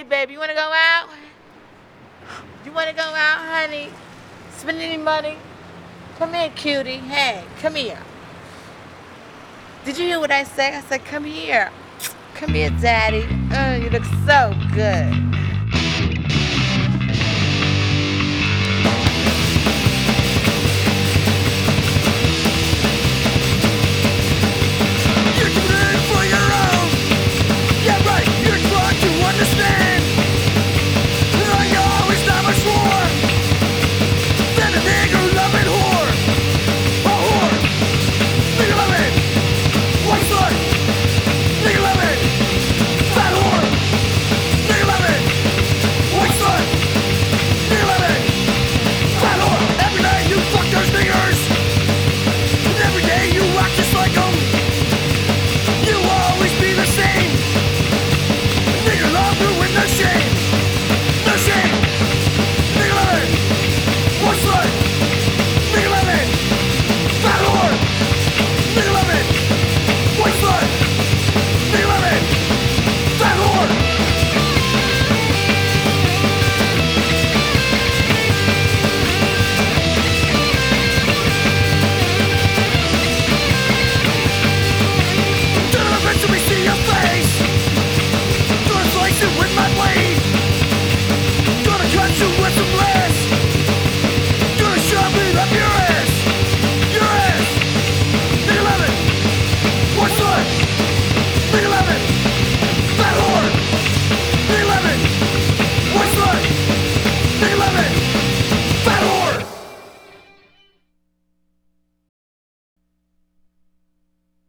Hey, baby, you wanna go out? You wanna go out, honey? Spend any money? Come here, cutie. Hey, come here. Did you hear what I said? I said, come here. Come here, daddy. Oh, you look so good.